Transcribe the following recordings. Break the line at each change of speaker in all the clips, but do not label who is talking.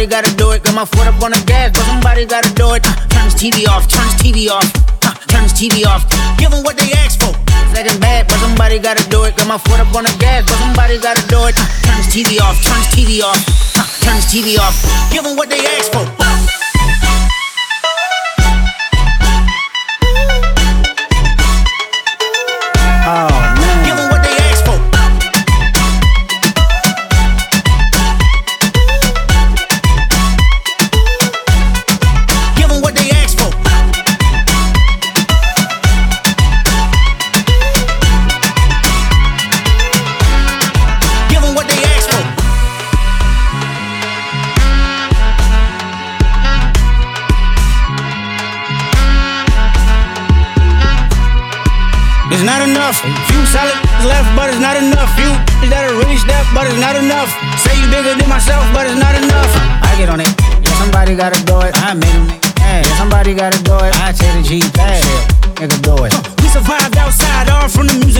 somebody gotta do it. Got my foot up on the gas, but somebody gotta do it. Uh,
turn this TV off, turn this TV off. Uh, turn this TV off. Give them what they ask for.
Second bad, but somebody gotta do it. Got my foot up on the gas, but somebody gotta do it.
Uh, turn this TV off, turn this TV off. Uh, turn this TV off. Give them what they ask for.
nothing. Few solid left, but it's not enough. Few that are really step,
but
it's not enough.
Say you bigger than myself, but it's not enough.
I get on it. Yeah, somebody gotta do it. I made them. Yeah, somebody gotta do it. I take the G fast. Nigga do it.
We survived outside, all from the music.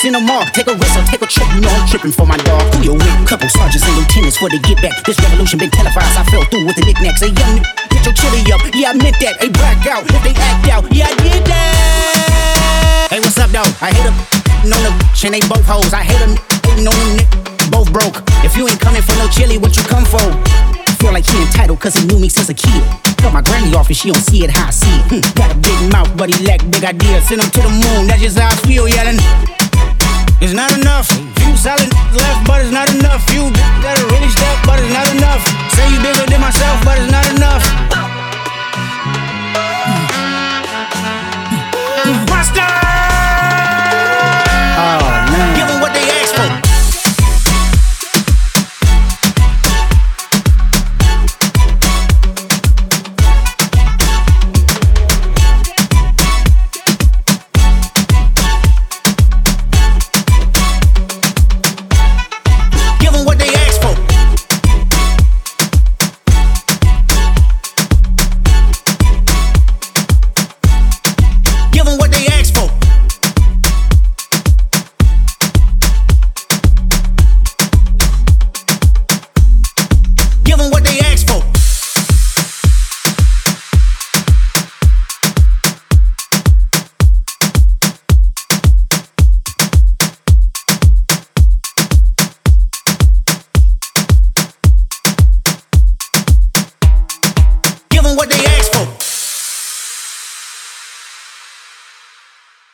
send them all. Take a risk or take a trip, you know I'm tripping for my dog. Who you with? Couple sergeants and lieutenants for the get back. This revolution been televised, I fell through with the knickknacks. A young get your chili up. Yeah, I meant that. They black out if they act out. Yeah, I did that. Hey, what's up, though? I hate them no the and they both hoes. I hate them on them both broke. If you ain't coming for no chili, what you come for? Like he entitled cause he knew me since a kid. Cut my granny off and she don't see it how I see it. Hmm. Got a big mouth, but he lack big ideas. Send him to the moon, that's just how I feel, yelling.
It's not enough. Few solid left, but it's not enough. Few that are really step, but it's not enough. Say you bigger than myself,